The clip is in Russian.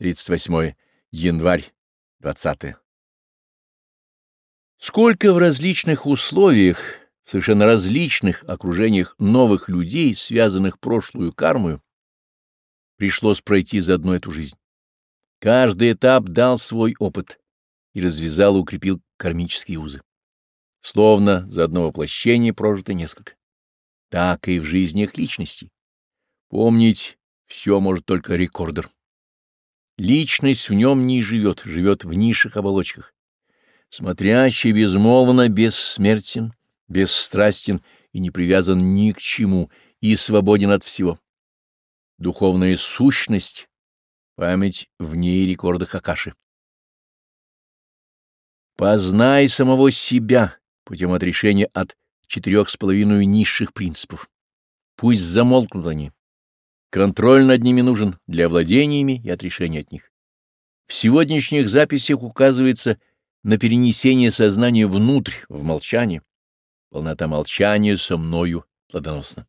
38 январь 20 -е. Сколько в различных условиях, в совершенно различных окружениях новых людей, связанных прошлую кармою, пришлось пройти за одну эту жизнь. Каждый этап дал свой опыт и развязал и укрепил кармические узы. Словно за одно воплощение прожито несколько. Так и в жизнях личностей. Помнить все может только рекордер личность в нем не живет, живет в низших оболочках. Смотрящий безмолвно бессмертен, бесстрастен и не привязан ни к чему, и свободен от всего. Духовная сущность, память в ней рекордах Акаши. Познай самого себя путем отрешения от четырех с половиной низших принципов. Пусть замолкнут они. Контроль над ними нужен для владения ими и отрешения от них. В сегодняшних записях указывается на перенесение сознания внутрь, в молчание. Полнота молчания со мною плодоносна.